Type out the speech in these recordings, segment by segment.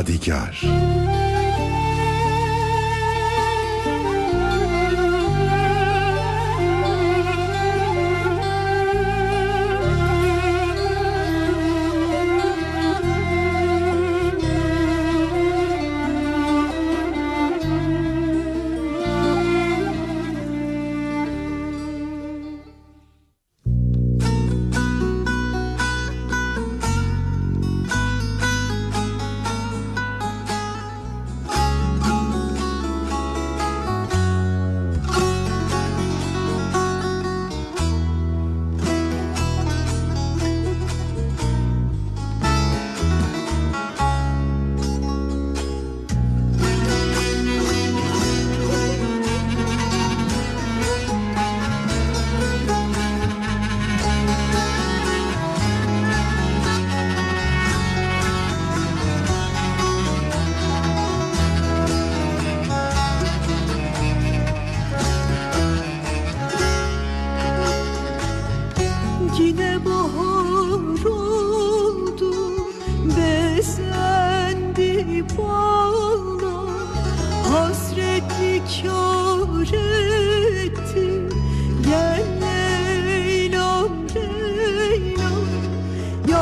Yadigar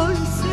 voice.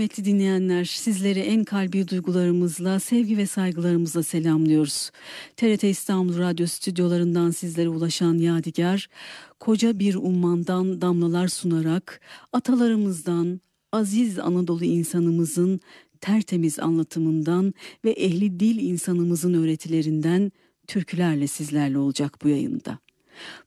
Kıymetli dinleyenler. Sizleri en kalbi duygularımızla, sevgi ve saygılarımızla selamlıyoruz. TRT İstanbul Radyo stüdyolarından sizlere ulaşan Yadigar, koca bir ummandan damlalar sunarak atalarımızdan, aziz Anadolu insanımızın tertemiz anlatımından ve ehli dil insanımızın öğretilerinden türkülerle sizlerle olacak bu yayında.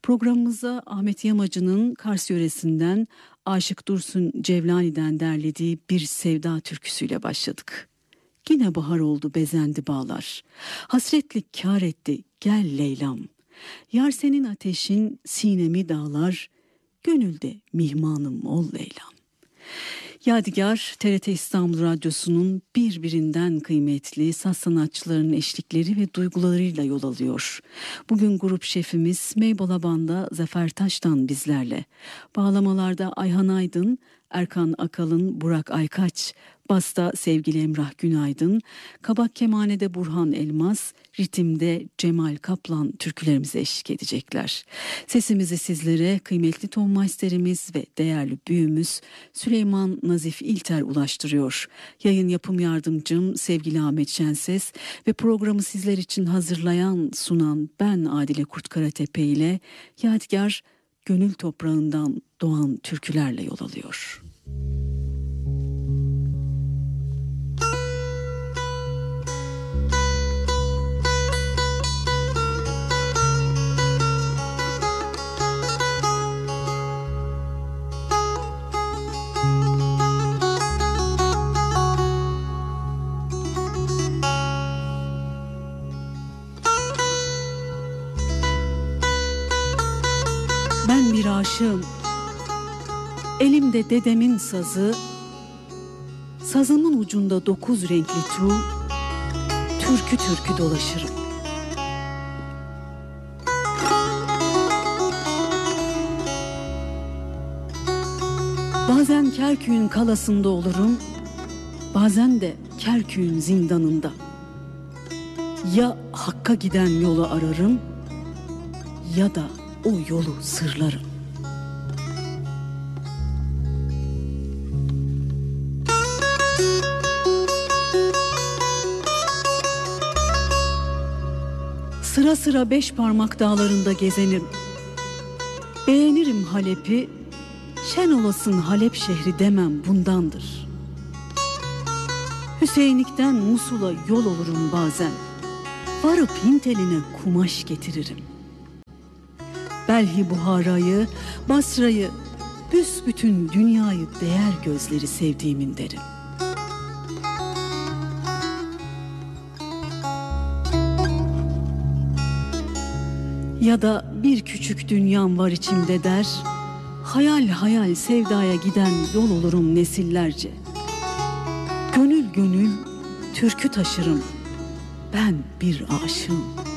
Programımıza Ahmet Yamacı'nın Kars yöresinden Aşık Dursun Cevlani'den derlediği bir sevda türküsüyle başladık. Yine bahar oldu bezendi bağlar. Hasretlik kar etti gel Leylam. Yar senin ateşin sinemi dağlar. Gönülde mihmanım ol Leylam. Yadigar TRT İstanbul Radyosu'nun birbirinden kıymetli saz sanatçılarının eşlikleri ve duygularıyla yol alıyor. Bugün grup şefimiz Meybolaban'da Zafer Taş'tan bizlerle. Bağlamalarda Ayhan Aydın, Erkan Akalın, Burak Aykaç, Basta sevgili Emrah Günaydın, Kabak Kemane'de Burhan Elmas, ritimde Cemal Kaplan türkülerimize eşlik edecekler. Sesimizi sizlere kıymetli ton masterimiz ve değerli büyüğümüz Süleyman Nazif İlter ulaştırıyor. Yayın yapım yardımcım sevgili Ahmet Şenses ve programı sizler için hazırlayan sunan ben Adile Kurtkaratepe ile Yadigar gönül toprağından doğan türkülerle yol alıyor. Ben bir aşığım. Elimde dedemin sazı, sazımın ucunda dokuz renkli tu, türkü türkü dolaşırım. Bazen Kerkük'ün kalasında olurum, bazen de Kerkük'ün zindanında. Ya Hakk'a giden yolu ararım, ya da o yolu sırlarım. Sıra sıra beş parmak dağlarında gezenirim. Beğenirim Halep'i, şen olasın Halep şehri demem bundandır. Hüseyinlik'ten Musul'a yol olurum bazen. Varıp Hinteline kumaş getiririm. Belhi Buhara'yı, Basra'yı, büsbütün dünyayı değer gözleri sevdiğimin derim. Ya da bir küçük dünyam var içimde der, hayal hayal sevdaya giden yol olurum nesillerce. Gönül gönül türkü taşırım, ben bir aşığım.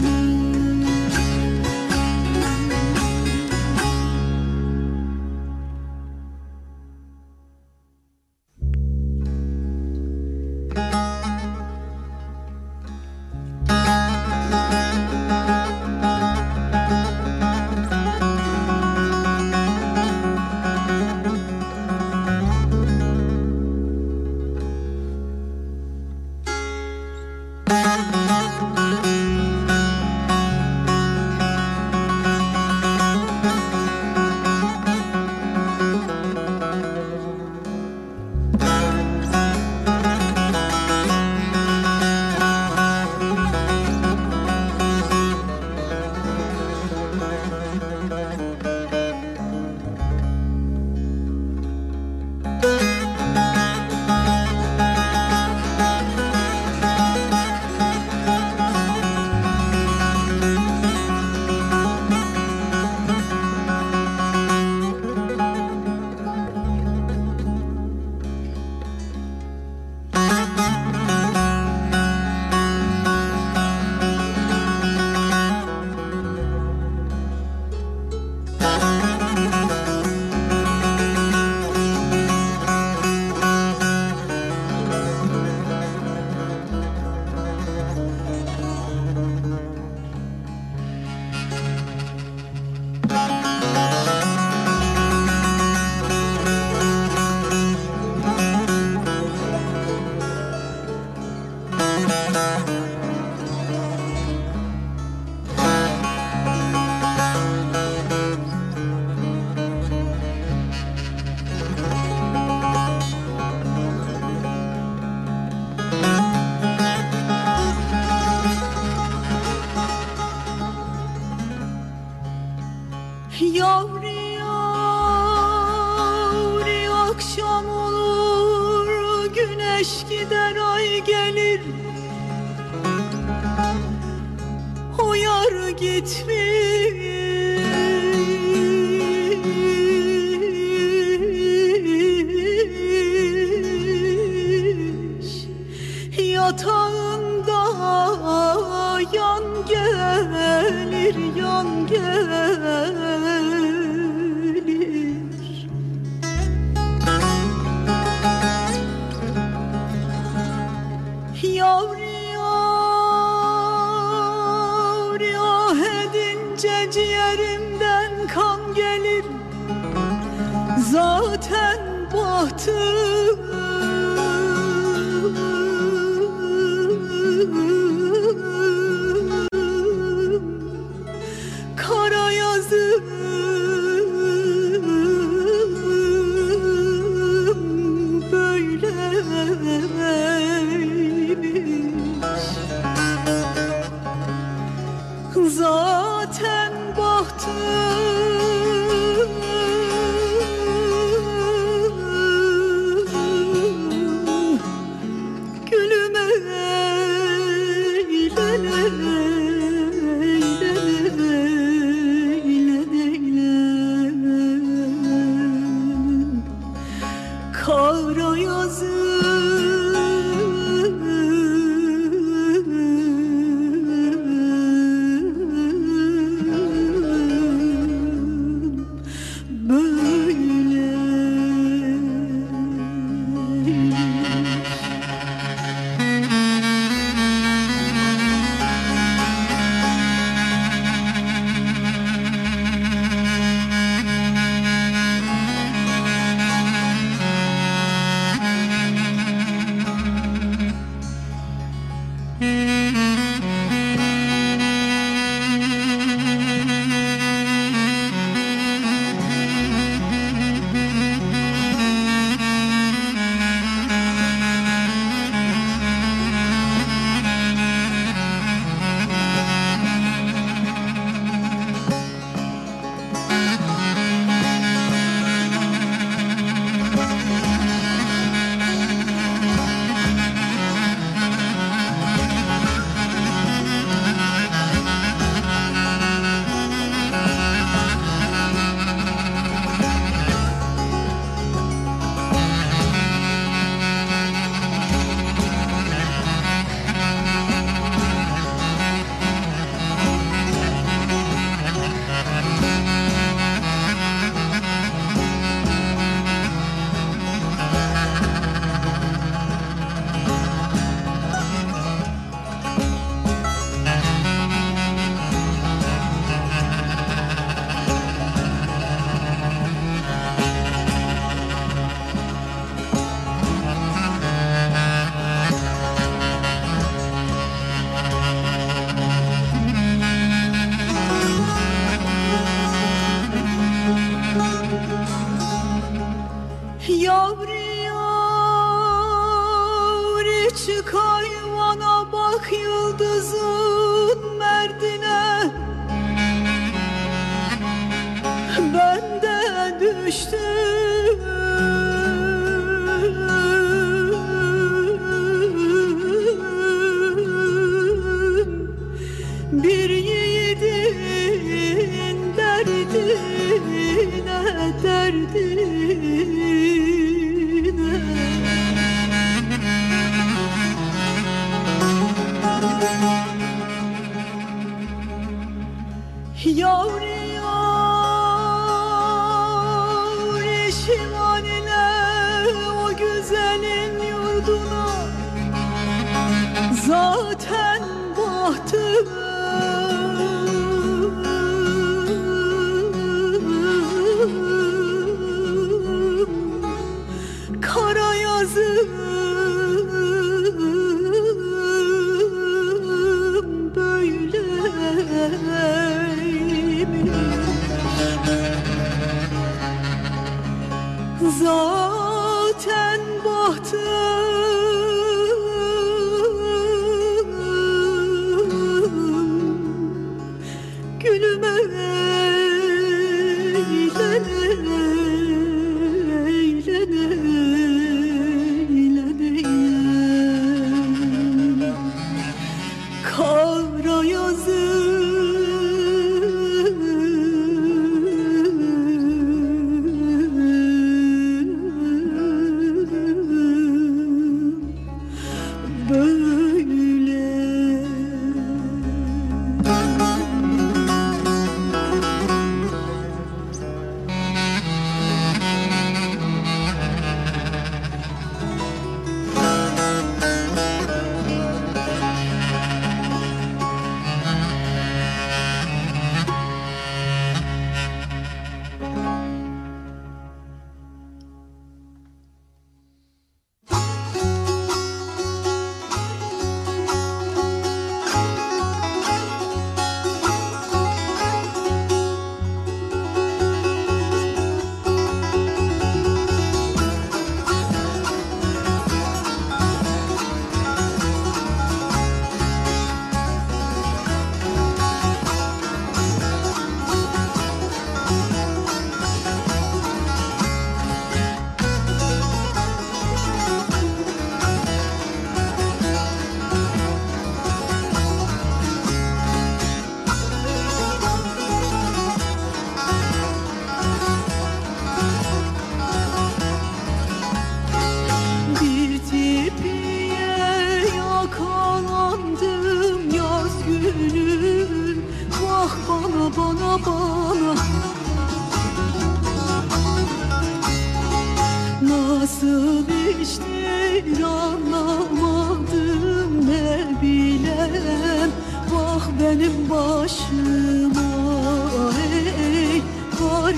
listening.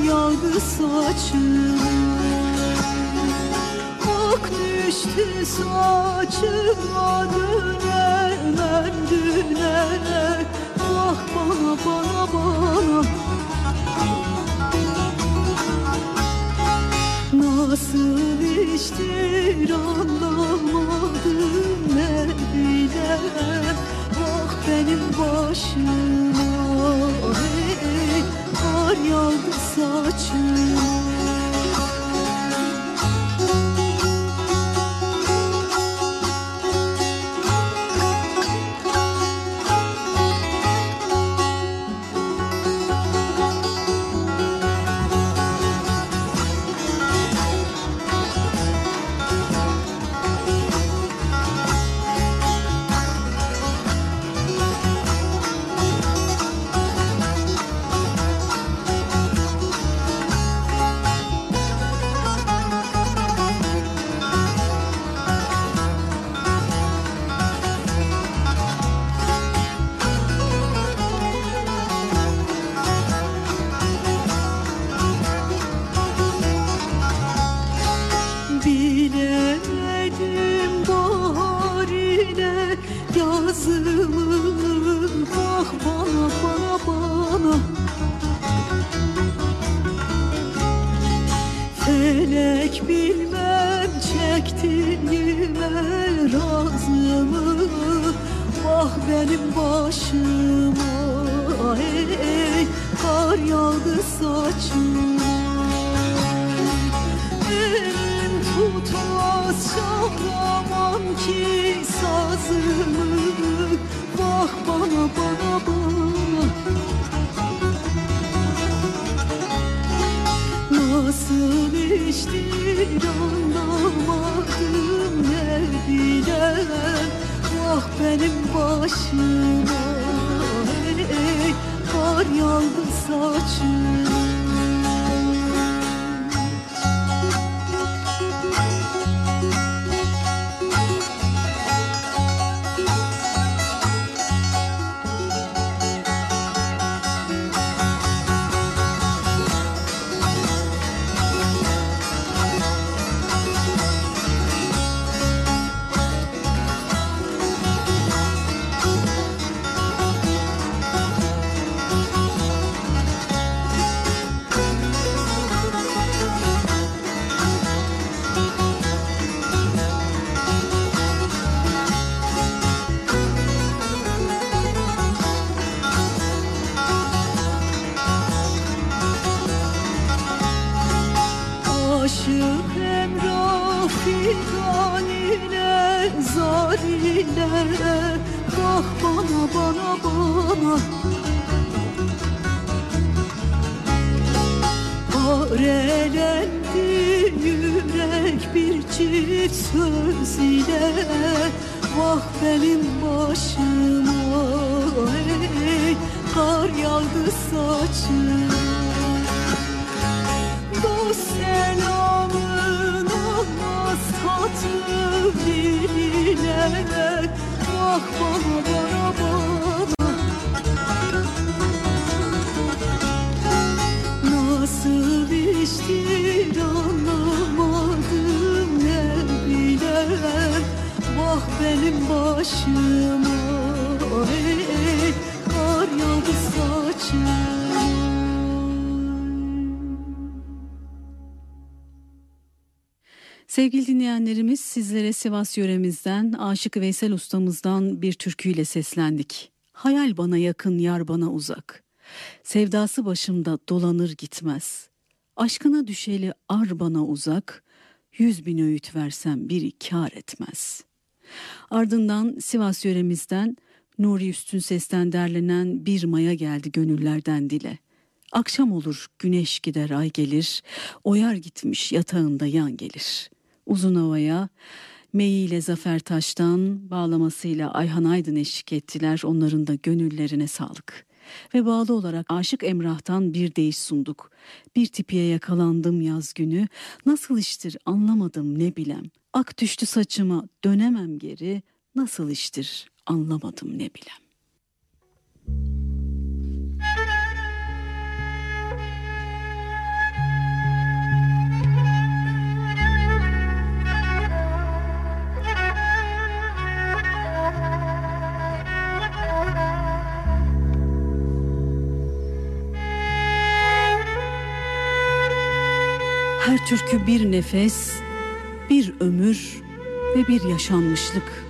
Yağdı saçıma Ak düştü saçıma dönemem düne Bak bana bana bana. Nasıl iştir anlamadım ne bile. Bak benim başıma. Hey, Kar yağdı saçıma tutmaz çalamam ki sazımı Bak bana bana bana. Nasıl iştir anlamadım ne bilem Vah benim başıma ey, Kar yağdı saçıma benim başıma ey, Kar yağdı saçıma Sevgili dinleyenlerimiz sizlere Sivas yöremizden Aşık Veysel ustamızdan bir türküyle seslendik. Hayal bana yakın yar bana uzak. Sevdası başımda dolanır gitmez. Aşkına düşeli ar bana uzak. Yüz bin öğüt versem biri kar etmez. Ardından Sivas yöremizden Nuri Üstün Ses'ten derlenen bir maya geldi gönüllerden dile. Akşam olur güneş gider ay gelir, oyar gitmiş yatağında yan gelir. Uzun havaya meyiyle Zafer Taş'tan bağlamasıyla Ayhan Aydın eşlik ettiler. Onların da gönüllerine sağlık. ve bağlı olarak Aşık Emrah'tan bir değiş sunduk. Bir tipiye yakalandım yaz günü, nasıl iştir anlamadım ne bilem. Ak düştü saçıma dönemem geri, nasıl iştir anlamadım ne bilem. Her türkü bir nefes, bir ömür ve bir yaşanmışlık.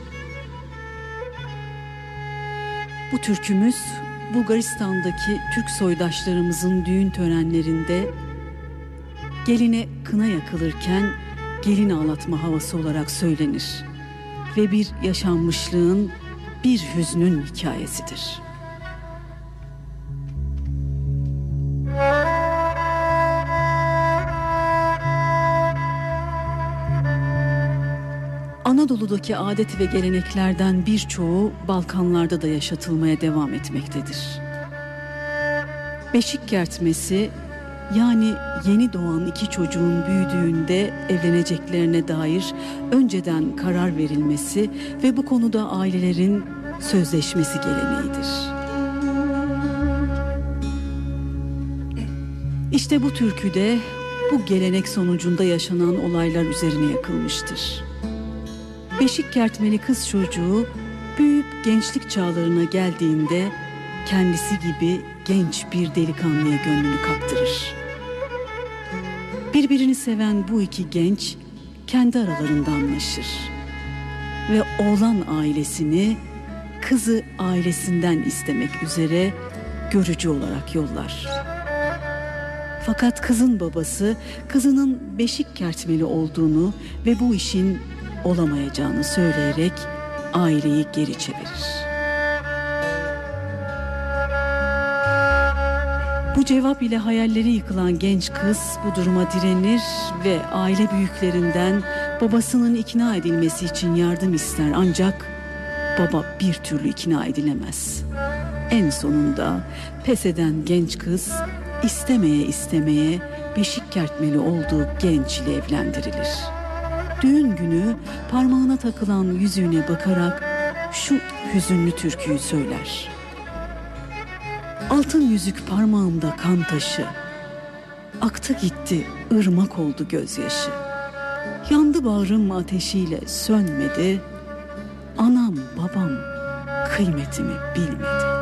Bu türkümüz Bulgaristan'daki Türk soydaşlarımızın düğün törenlerinde geline kına yakılırken gelin ağlatma havası olarak söylenir ve bir yaşanmışlığın, bir hüznün hikayesidir.'' Anadolu'daki adet ve geleneklerden birçoğu Balkanlarda da yaşatılmaya devam etmektedir. Beşik kertmesi yani yeni doğan iki çocuğun büyüdüğünde evleneceklerine dair önceden karar verilmesi ve bu konuda ailelerin sözleşmesi geleneğidir. İşte bu türküde bu gelenek sonucunda yaşanan olaylar üzerine yakılmıştır. Beşik kertmeli kız çocuğu büyüyüp gençlik çağlarına geldiğinde kendisi gibi genç bir delikanlıya gönlünü kaptırır. Birbirini seven bu iki genç kendi aralarında anlaşır ve oğlan ailesini kızı ailesinden istemek üzere görücü olarak yollar. Fakat kızın babası kızının beşik kertmeli olduğunu ve bu işin olamayacağını söyleyerek aileyi geri çevirir. Bu cevap ile hayalleri yıkılan genç kız bu duruma direnir ve aile büyüklerinden babasının ikna edilmesi için yardım ister ancak baba bir türlü ikna edilemez. En sonunda pes eden genç kız istemeye istemeye beşik kertmeli olduğu genç ile evlendirilir.'' Düğün günü parmağına takılan yüzüğüne bakarak şu hüzünlü türküyü söyler. Altın yüzük parmağımda kan taşı, aktı gitti ırmak oldu gözyaşı. Yandı bağrım ateşiyle sönmedi, anam babam kıymetimi bilmedi.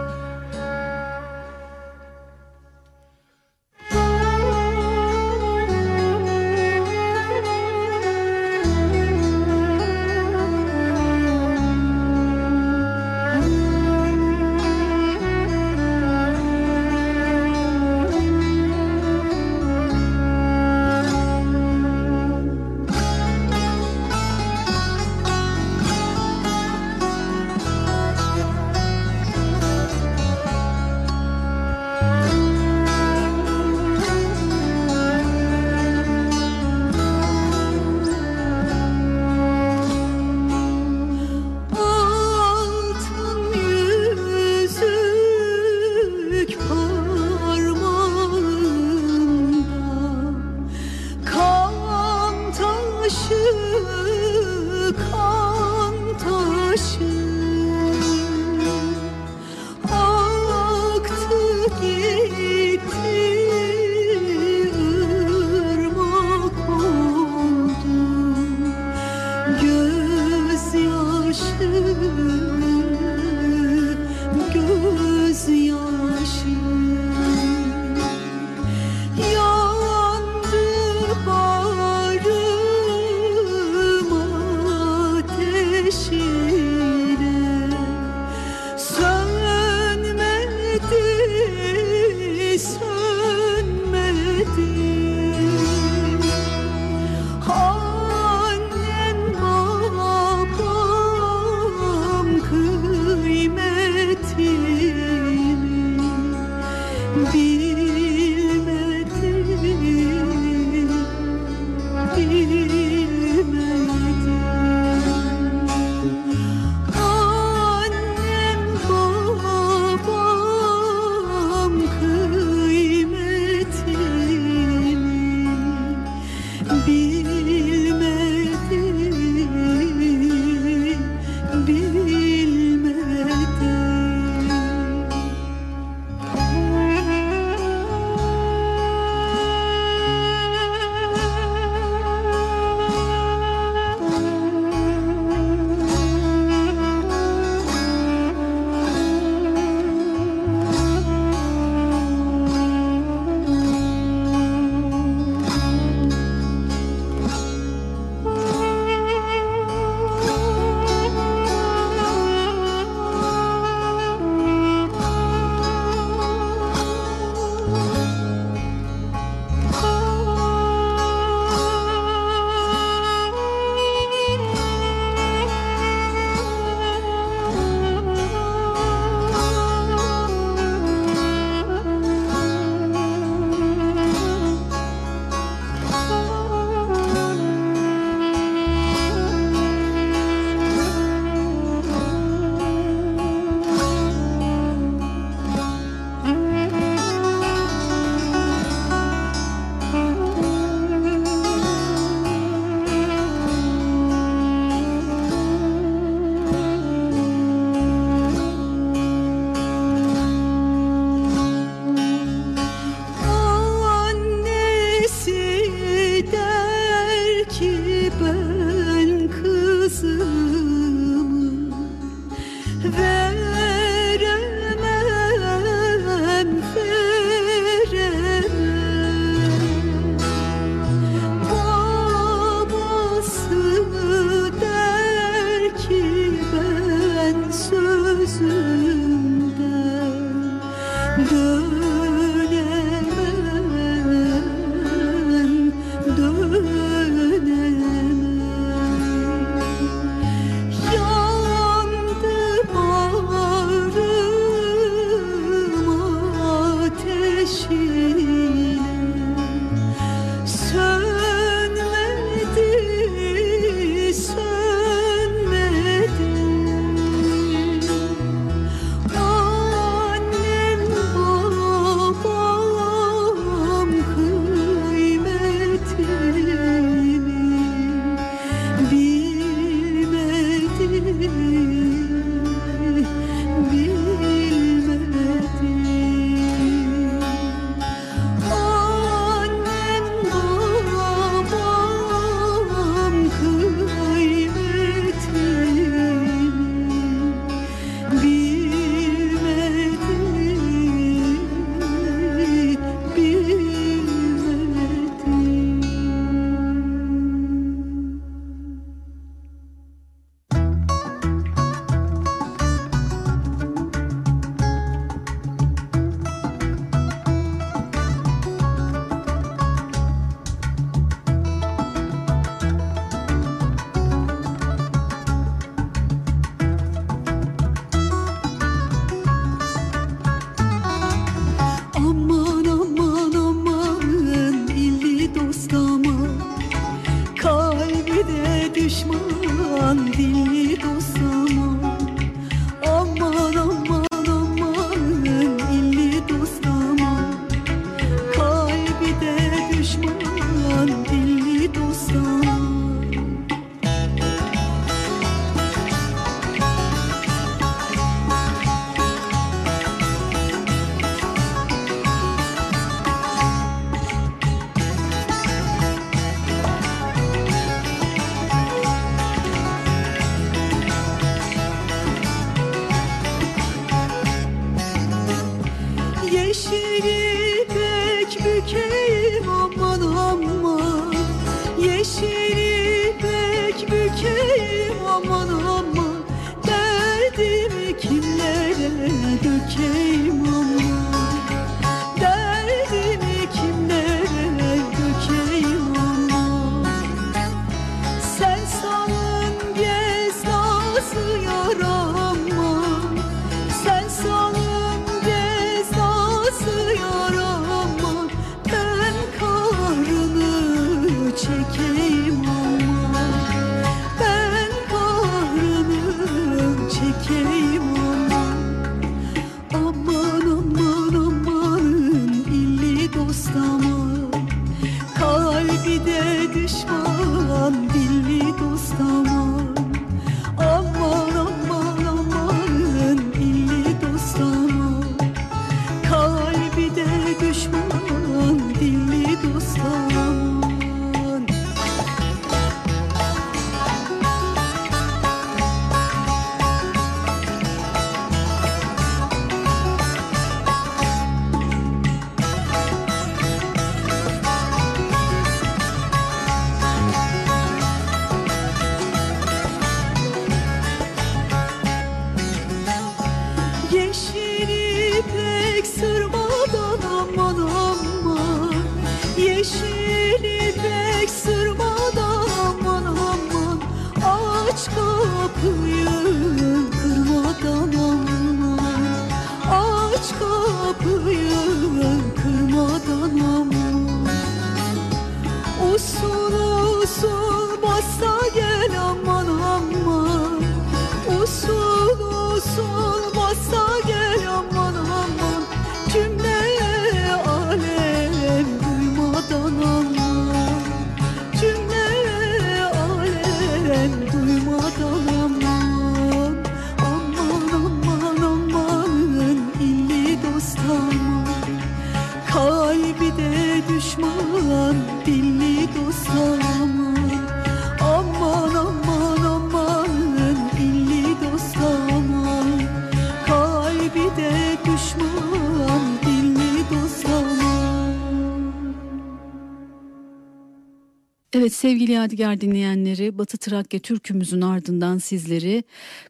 Evet sevgili Yadigar dinleyenleri Batı Trakya türkümüzün ardından sizleri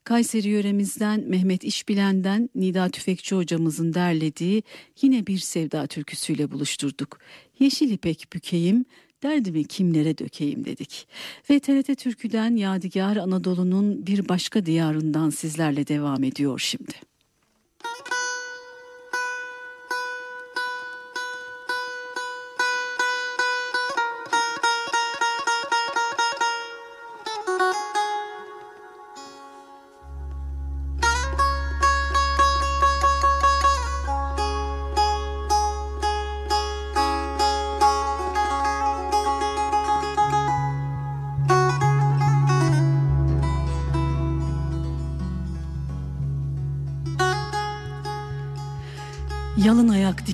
Kayseri yöremizden Mehmet İşbilen'den Nida Tüfekçi hocamızın derlediği yine bir sevda türküsüyle buluşturduk. Yeşil ipek bükeyim derdimi kimlere dökeyim dedik. Ve TRT Türkü'den Yadigar Anadolu'nun bir başka diyarından sizlerle devam ediyor şimdi.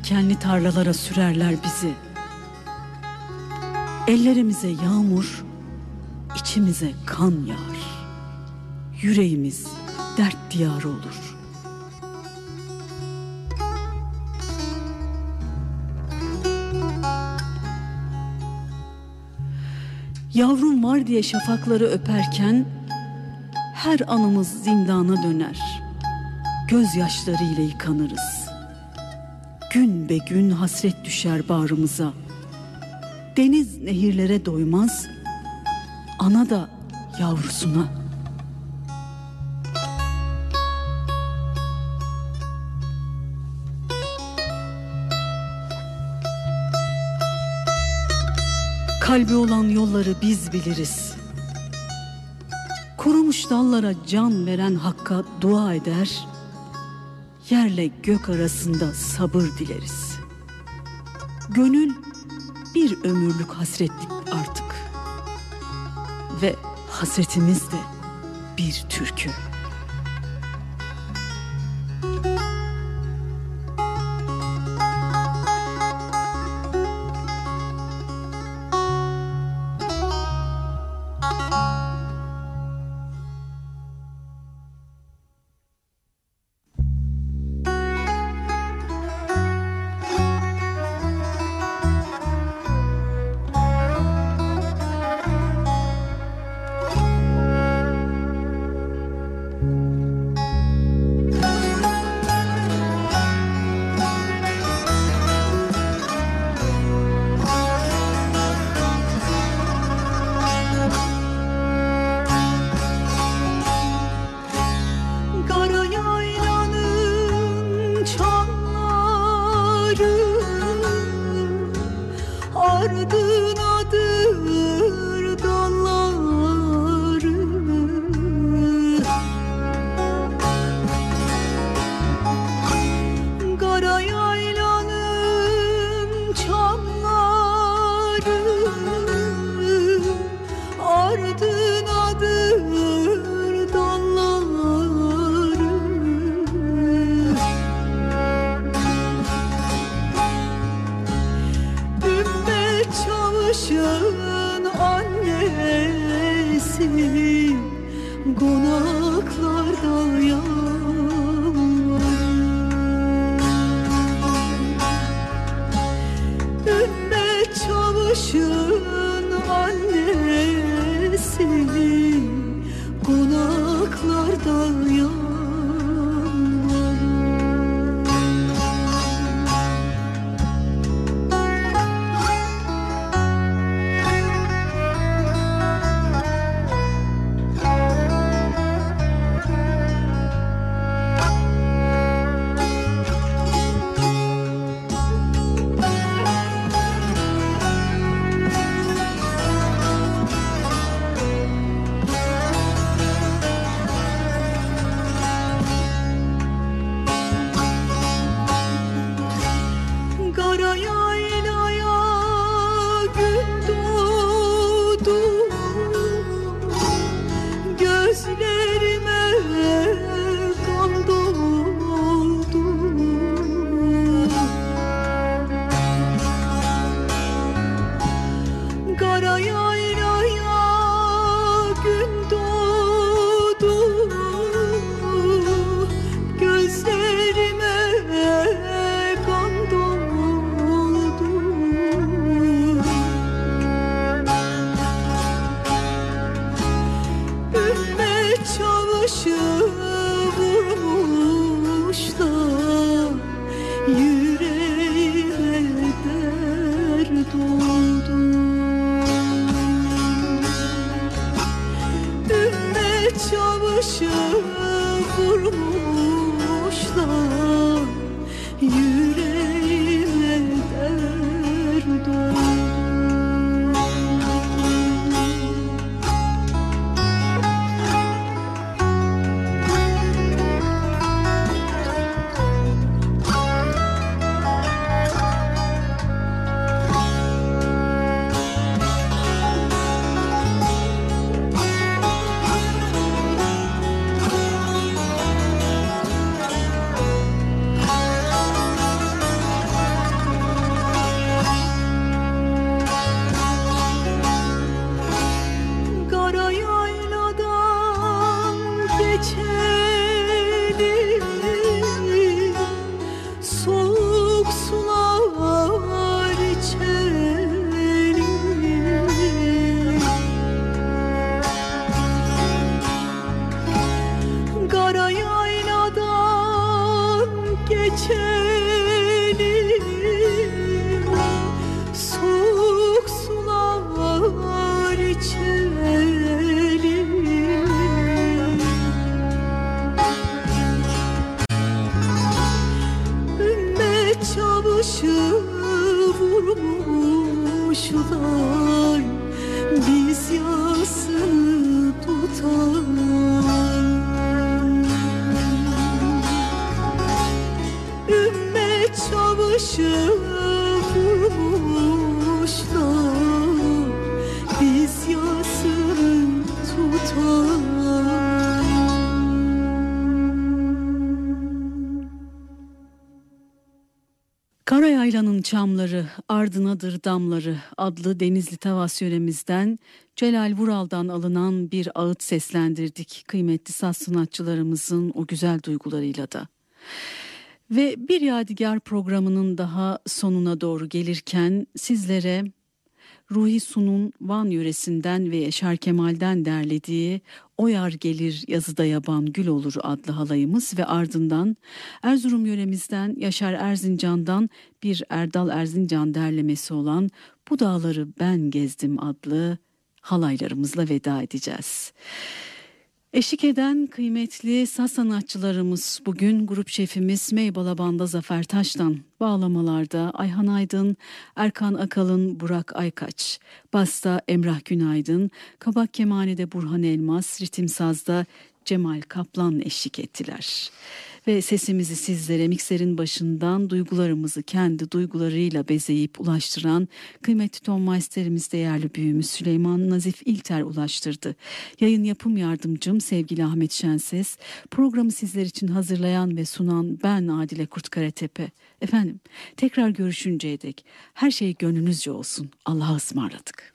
Dikenli tarlalara sürerler bizi. Ellerimize yağmur, içimize kan yağar. Yüreğimiz dert diyarı olur. Yavrum var diye şafakları öperken her anımız zindana döner. Gözyaşlarıyla yıkanırız. Gün be gün hasret düşer bağrımıza. Deniz nehirlere doymaz, ana da yavrusuna. Kalbi olan yolları biz biliriz. Kurumuş dallara can veren Hakk'a dua eder, yerle gök arasında sabır dileriz. Gönül bir ömürlük hasretlik artık. Ve hasretimiz de bir türkü. Konaklar dal yağ Karayaylanın çamları, ardınadır damları adlı Denizli Tavas yöremizden Celal Vural'dan alınan bir ağıt seslendirdik kıymetli saz sanatçılarımızın o güzel duygularıyla da. Ve bir yadigar programının daha sonuna doğru gelirken sizlere Ruhi Sun'un Van yöresinden ve Yaşar Kemal'den derlediği O Yar Gelir Yazıda Yaban Gül Olur adlı halayımız ve ardından Erzurum yöremizden Yaşar Erzincan'dan bir Erdal Erzincan derlemesi olan Bu Dağları Ben Gezdim adlı halaylarımızla veda edeceğiz. Eşlik eden kıymetli saz sanatçılarımız bugün grup şefimiz Meybalabanda Zafer Taş'tan bağlamalarda Ayhan Aydın, Erkan Akalın, Burak Aykaç, Basta Emrah Günaydın, Kabak Kemani'de Burhan Elmas, Ritim Saz'da Cemal Kaplan eşlik ettiler ve sesimizi sizlere mikserin başından duygularımızı kendi duygularıyla bezeyip ulaştıran kıymetli ton meisterimiz değerli büyüğümüz Süleyman Nazif İlter ulaştırdı. Yayın yapım yardımcım sevgili Ahmet Şenses, programı sizler için hazırlayan ve sunan ben Adile Kurtkaratepe. Efendim tekrar görüşünceye dek her şey gönlünüzce olsun. Allah'a ısmarladık.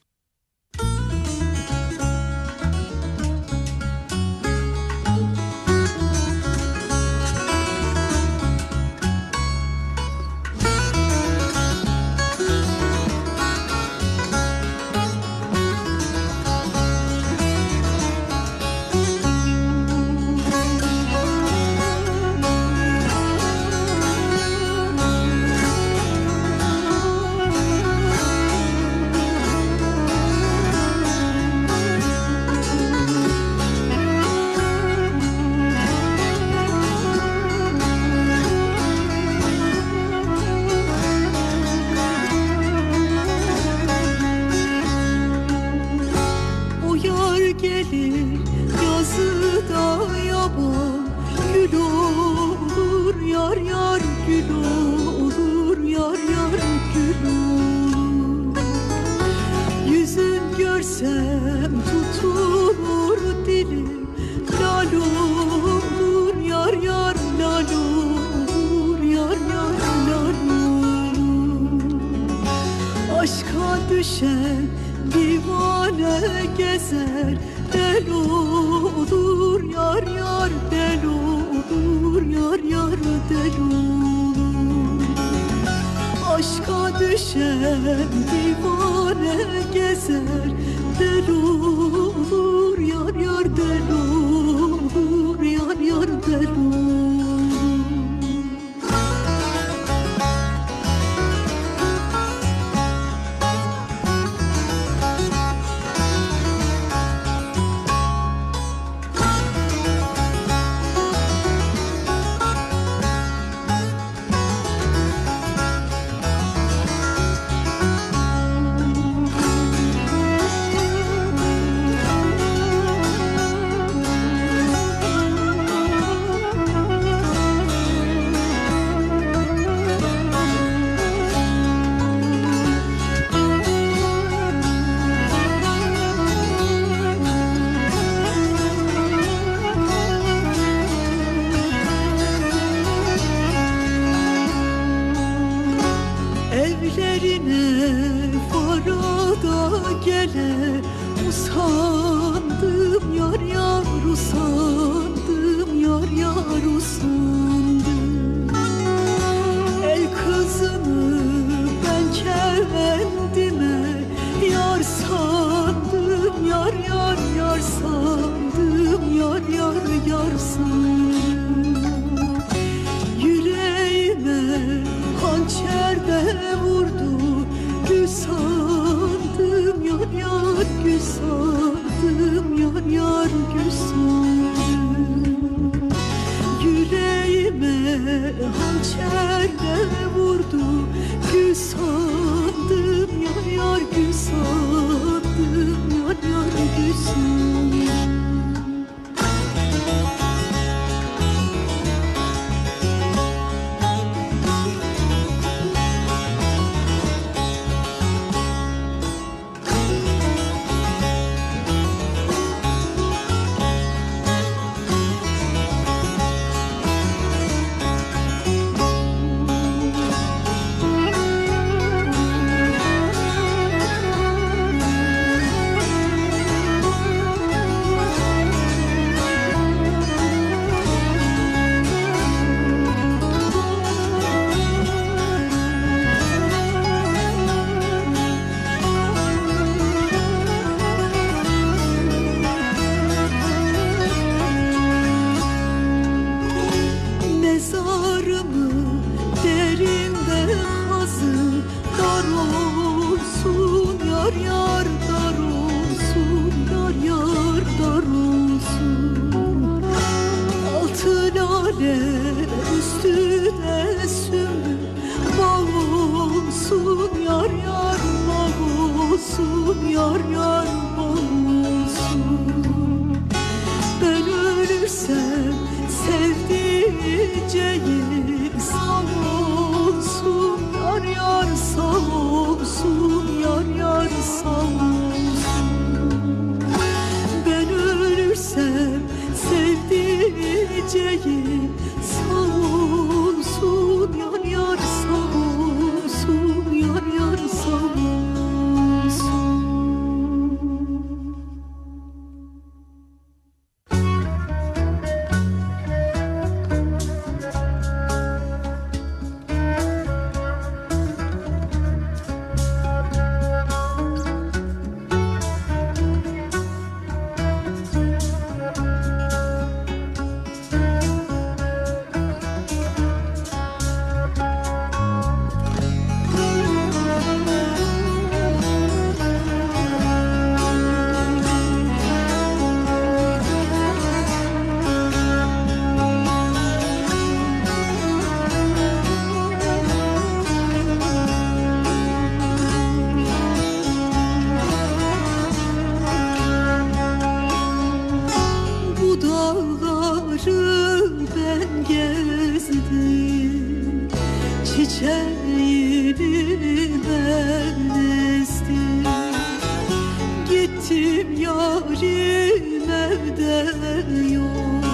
yar dar olsun Yar yar dar olsun Altın üstüne sümbül Bal yar yar bal Yar yar bal Ben ölürsem sevdiceğim evde yok